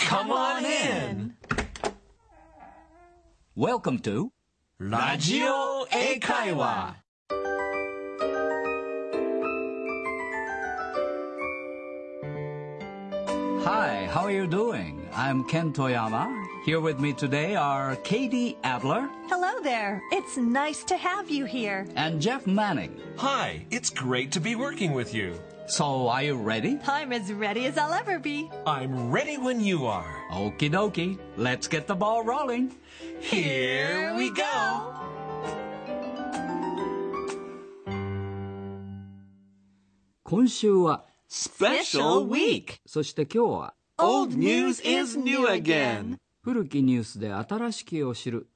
Come on in! Welcome to ラジオ英会話 Hi, how are you doing? I'm Ken Toyama. Here with me today are Katie Adler Hello there. It's nice to have you here. and Jeff Manning. Hi, it's great to be working with you. So, are you ready? I'm as ready as I'll ever be. I'm ready when you are. Okie dokie. Let's get the ball rolling. Here we go! 今週は、Special week! そして今日は、Old news is new again! 古きニュースで新しきを知る。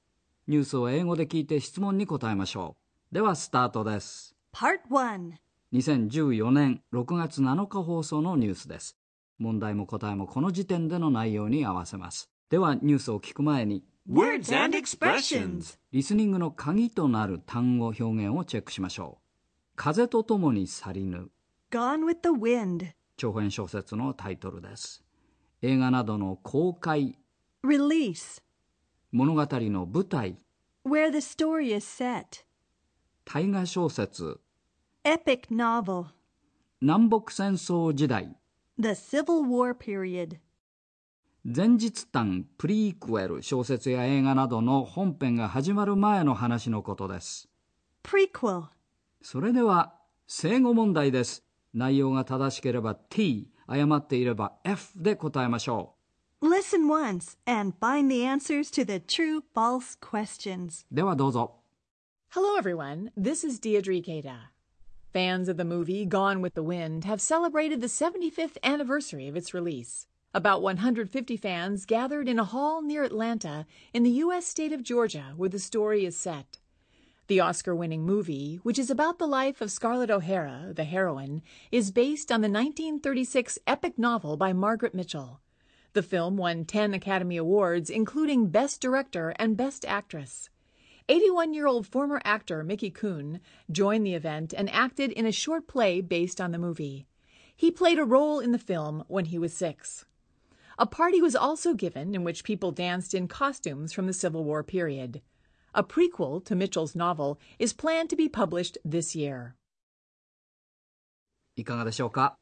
ニュースを英語で聞いて質問に答えましょう。では、スタートです。Part 1. 2014年6月7日放送のニュースです。問題も答えもこの時点での内容に合わせます。ではニュースを聞く前に、Words and expressions! リスニングの鍵となる単語表現をチェックしましょう。風とともに去りぬ。Gone with the Wind. 長編小説のタイトルです。映画などの公開、Release. 物語の舞台、Where the story is set. 大河小説、Epic novel. 南北戦争時代、The Civil War period. 前日談プリークエル小説や映画などの本編が始まる前の話のことです。Prequel. それでは、正語問題です。内容が正しければ T、誤っていれば F で答えましょ Listen once and find the answers to the true false questions. う。ではどうぞ。Hello, everyone. This is Deirdre Ikeda. Fans of the movie Gone with the Wind have celebrated the 75th anniversary of its release. About 150 fans gathered in a hall near Atlanta in the U.S. state of Georgia, where the story is set. The Oscar winning movie, which is about the life of Scarlett O'Hara, the heroine, is based on the 1936 epic novel by Margaret Mitchell. The film won 10 Academy Awards, including Best Director and Best Actress. 81 year old former actor Mickey Kuhn joined the event and acted in a short play based on the movie. He played a role in the film when he was six. A party was also given in which people danced in costumes from the Civil War period. A prequel to Mitchell's novel is planned to be published this year. いかがでしょうか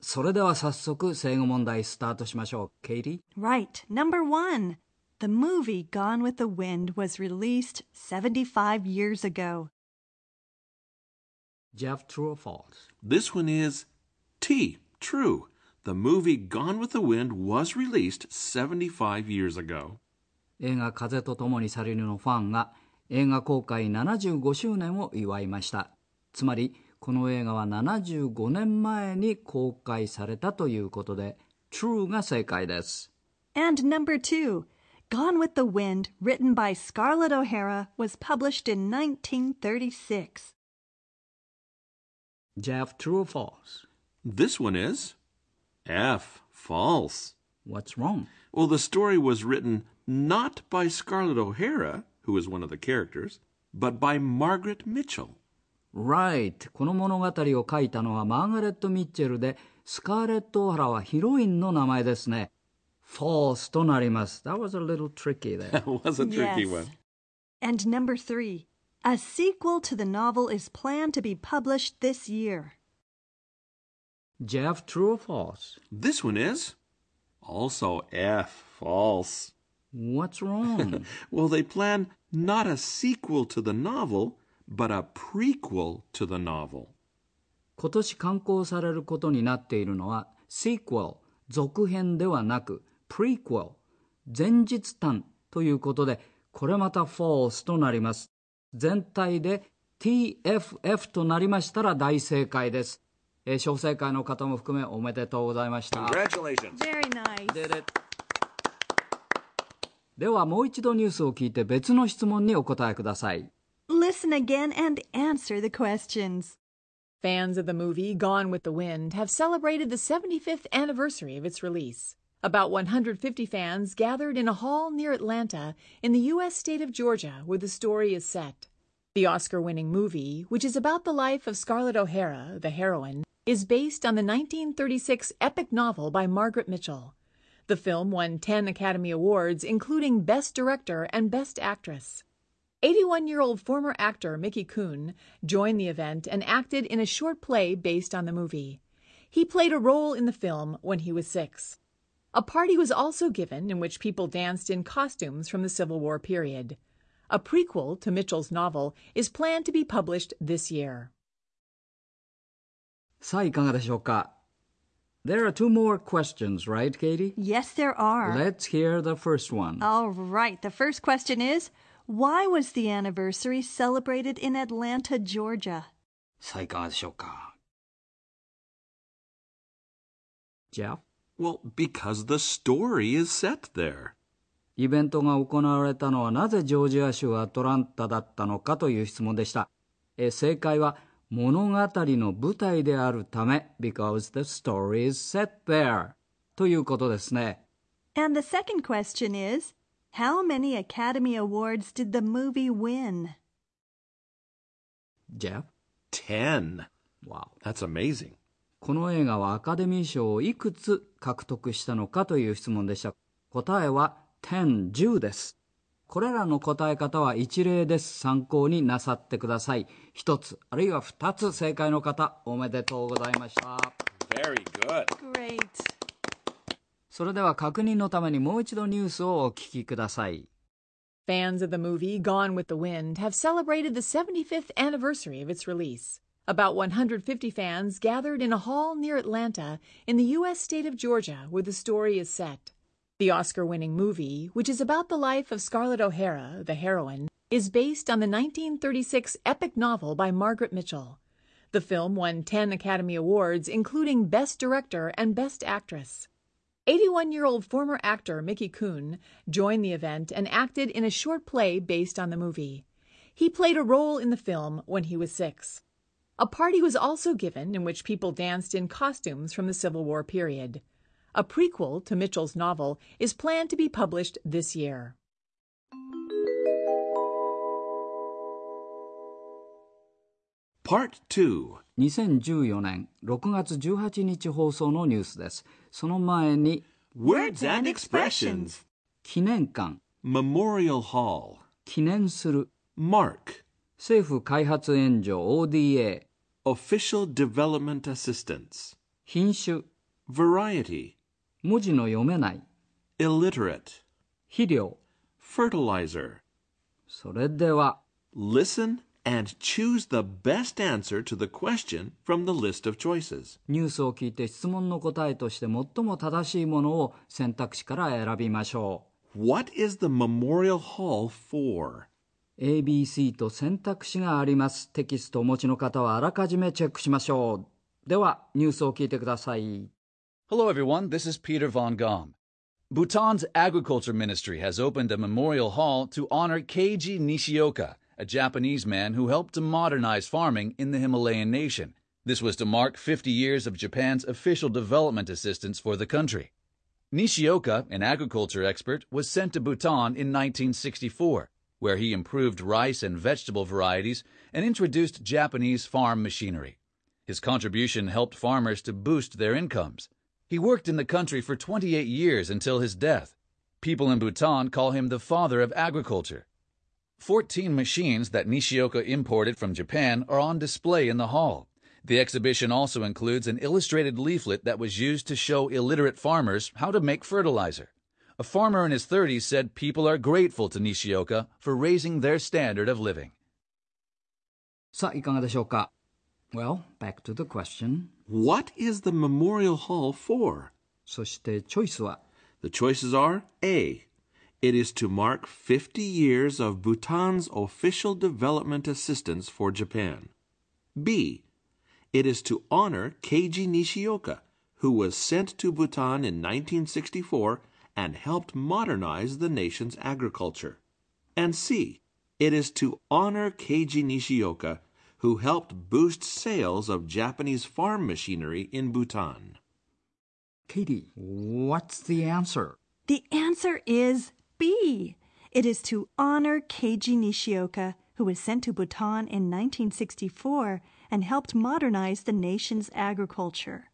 それでは早速、正誤問題スタートしましょう。ケイリー Right, number one. The movie Gone with the Wind was released 75 years ago. Jeff, true or false? This one is T. True. The movie Gone with the Wind was released 75 years ago. 映画風と共に去りぬのファンが映画公開75周年を祝いました。つまり、この映画は75年前に公開されたということで、true が正解です。 And number two, Gone with the Wind, written by Scarlett O'Hara, was published in 1936. Jeff, true or false? This one is F. False. What's wrong? Well, the story was written not by Scarlett O'Hara, who is one of the characters, but by Margaret Mitchell. Right. この物語を書いたのはマーガレット・ミッチェルで、スカーレット・オハラはヒロインの名前ですね。 false となります。That was a little tricky there. That was a tricky Yes. one. And number three, a sequel to the novel is planned to be published this year. Jeff, true or false? This one is also F. False. What's wrong? Well, they plan not a sequel to the novel, but a prequel to the novel. 今年刊行されることになっているのは sequel 続編ではなく prequel 前日談ということでこれまた false となります全体で TFF となりましたら大正解です、えー小正解の方も含めおめでとうございました Congratulations. Very nice. ではもう一度ニュースを聞いて別の質問にお答えください Listen again and answer the questions. Fans of the movie Gone with the Wind have celebrated the 75th anniversary of its release. About 150 fans gathered in a hall near Atlanta in the U.S. state of Georgia, where the story is set. The Oscar winning movie, which is about the life of Scarlett O'Hara, the heroine, is based on the 1936 epic novel by Margaret Mitchell. The film won 10 Academy Awards, including Best Director and Best Actress. 81 year old former actor Mickey Kuhn joined the event and acted in a short play based on the movie. He played a role in the film when he was six. A party was also given in which people danced in costumes from the Civil War period. A prequel to Mitchell's novel is planned to be published this year. さあいかがでしょうか There are two more questions, right, Katie? Yes, there are. Let's hear the first one. All right. The first question is Why was the anniversary celebrated in Atlanta, Georgia? さあいかがでしょうか Jeff? Well, because the story is set there. イベントが行われたのはなぜジョージア州アトランタだったのかという質問でした。え正解は物語の舞台であるため because the story is set there ということですね。 And the second question is How many Academy Awards did the movie win? Jeff? Ten. Wow. That's amazing. この映画はアカデミー賞をいくつ獲得したのかという質問でした。答えは10、10です。これらの答え方は一例です。参考になさってください。一つ、あるいは二つ正解の方、おめでとうございました。Very good. Great. それでは確認のためにもう一度ニュースをお聞きください。Fans of the movie Gone with the Wind have celebrated the 75th anniversary of its release. About 150 fans gathered in a hall near Atlanta in the U.S. state of Georgia, where the story is set. The Oscar winning movie, which is about the life of Scarlett O'Hara, the heroine, is based on the 1936 epic novel by Margaret Mitchell. The film won 10 Academy Awards, including Best Director and Best Actress. 81 year old former actor Mickey Kuhn joined the event and acted in a short play based on the movie. He played a role in the film when he was six. A party was also given in which people danced in costumes from the Civil War period. A prequel to Mitchell's novel is planned to be published this year. Part 2. 2014年6月18日放送のニュースです。その前に、 Words and expressions. 記念館、 Memorial Hall. 記念する、 Mark. 政府開発援助 ODA、 Official Development Assistance. 品種、Variety. 文字の読めない、Illiterate. 肥料。Fertilizer. それでは、Listen and choose the best answer to the question from the list of choices. ニュースを聞いて質問の答えとして最も正しいものを選択肢から選びましょ What is the Memorial Hall for? ABC と選択肢があります。テキストをお持ちの方はあらかじめチェックしましょう。では、ニュースを聞いてください。Hello everyone, this is Peter von Gomm. Bhutan's agriculture ministry has opened a memorial hall to honor Keiji Nishioka, a Japanese man who helped to modernize farming in the Himalayan nation. This was to mark 50 years of Japan's official development assistance for the country. Nishioka, an agriculture expert, was sent to Bhutan in 1964 where he improved rice and vegetable varieties and introduced Japanese farm machinery. His contribution helped farmers to boost their incomes. He worked in the country for 28 years until his death. People in Bhutan call him the father of agriculture. 14 machines that Nishioka imported from Japan are on display in the hall. The exhibition also includes an illustrated leaflet that was used to show illiterate farmers how to make fertilizer. A farmer in his 30s said people are grateful to Nishioka for raising their standard of living. さあ、いかがでしょうか ?Well, back to the question. What is the Memorial Hall for? そして、チョイスは The choices are A. It is to mark 50 years of Bhutan's official development assistance for Japan. B. It is to honor Keiji Nishioka, who was sent to Bhutan in 1964 and helped modernize the nation's agriculture. And C. It is to honor Keiji Nishioka, who helped boost sales of Japanese farm machinery in Bhutan. Katie, what's the answer? The answer is B. It is to honor Keiji Nishioka, who was sent to Bhutan in 1964 and helped modernize the nation's agriculture.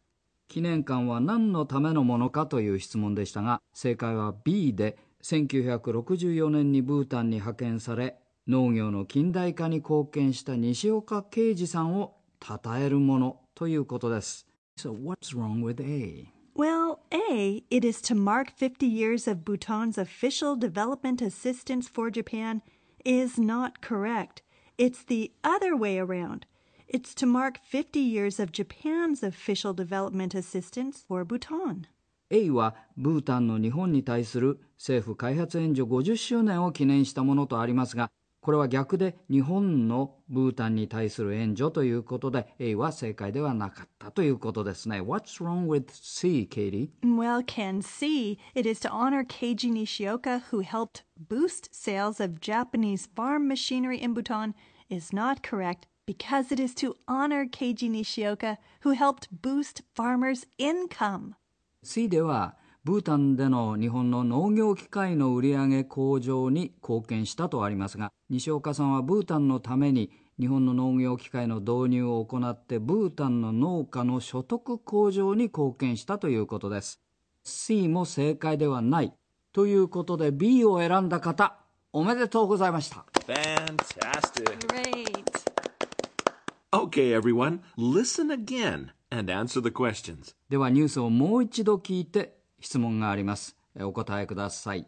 記念館は何のためのものかという質問でしたが、正解は B で、1964年にブータンに派遣され、農業の近代化に貢献した西岡啓治さんを称えるものということです。So what's wrong with A? Well, A, it is to mark 50 years of Bhutan's official development assistance for Japan, is not correct. It's the other way around. It's to mark 50 years of Japan's official development assistance for Bhutan. A はブータンの日本に対する政府開発援助50周年を記念したものとありますが、これは逆で日本のブータンに対する援助ということで A は正解ではなかったということですね。What's wrong with C, Katie? Well, can C, it is to honor Keiji Nishioka who helped boost sales of Japanese farm machinery in Bhutan is not correct Because it is to honor Keiji Nishioka who helped boost farmers' income. C ではブータンでの日本の農業機械の売上向上に貢献したとありますが西岡さんはブータンのために日本の農業機械の導入を行ってブータンの農家の所得向上に貢献したということです。C も正解ではないということで B を選んだ方おめでとうございました。Fantastic. Great Okay everyone, listen again and answer the questions ではニュースをもう一度聞いて質問があります。お答えください。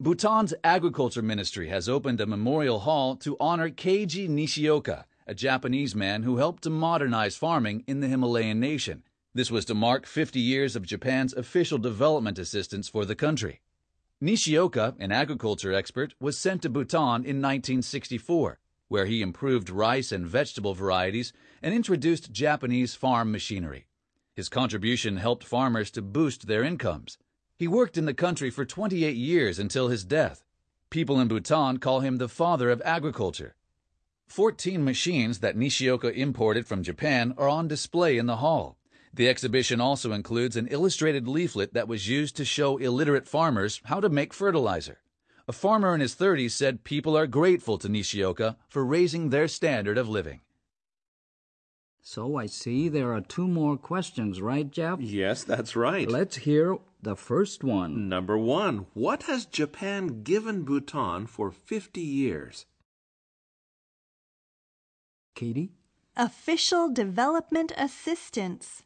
Bhutan's agriculture ministry has opened a memorial hall to honor Keiji Nishioka, a Japanese man who helped to modernize farming in the Himalayan nation. This was to mark 50 years of Japan's official development assistance for the country. Nishioka, an agriculture expert, was sent to Bhutan in 1964, where he improved rice and vegetable varieties and introduced Japanese farm machinery. His contribution helped farmers to boost their incomes. He worked in the country for 28 years until his death. People in Bhutan call him the father of agriculture. 14 machines that Nishioka imported from Japan are on display in the hall. The exhibition also includes an illustrated leaflet that was used to show illiterate farmers how to make fertilizer. A farmer in his 30s said people are grateful to Nishioka for raising their standard of living. So I see there are two more questions, right, Jeff? Yes, that's right. Let's hear the first one. Number one What has Japan given Bhutan for 50 years? Katie? Official Development Assistance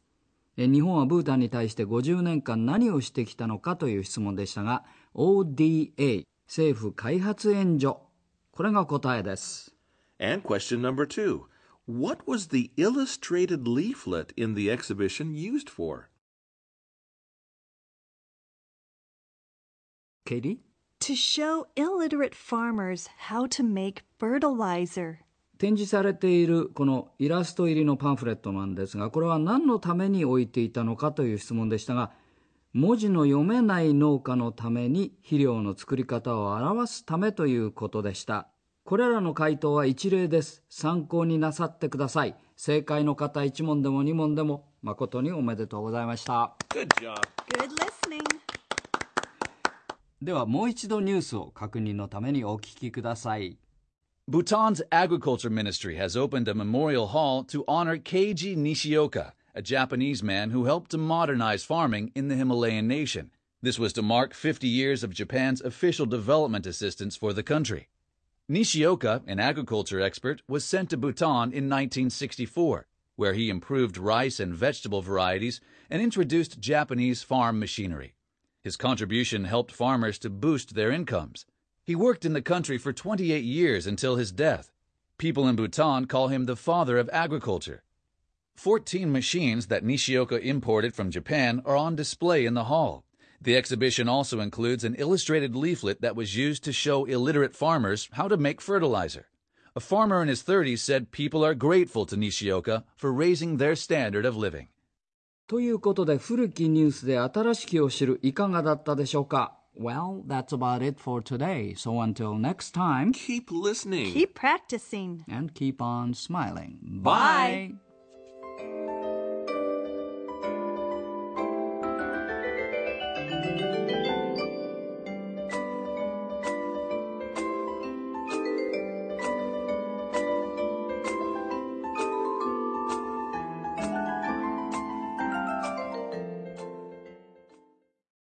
日本はブータンに対して50年間何をしてきたのかという質問でしたが ODA 政府開発援助これが答えです And question number two what was the illustrated leaflet in the exhibition used for? Katie? To show illiterate farmers how to make fertilizer. 展示されているこのイラスト入りのパンフレットなんですがこれは何のために置いていたのかという質問でしたが文字の読めない農家のために肥料の作り方を表すためということでしたこれらの回答は一例です。参考になさってください。正解の方1問でも2問でも誠におめでとうございました。Good job. Good listening. ではもう一度ニュースを確認のためにお聞きください。Bhutan's agriculture ministry has opened a memorial hall to honor Keiji Nishioka, a Japanese man who helped to modernize farming in the Himalayan nation. This was to mark 50 years of Japan's official development assistance for the country. Nishioka, an agriculture expert, was sent to Bhutan in 1964, where he improved rice and vegetable varieties and introduced Japanese farm machinery. His contribution helped farmers to boost their incomes. He worked in the country for 28 years until his death. People in Bhutan call him the father of agriculture. 14 machines that Nishioka imported from Japan are on display in the hall. The exhibition also includes an illustrated leaflet that was used to show illiterate farmers how to make fertilizer. A farmer in his 30s said people are grateful to Nishioka for raising their standard of living. ということで古きニュースで新しきを知るいかがだったでしょうか Well, that's about it for today. So until next time, keep listening, keep practicing, and keep on smiling. Bye. Bye.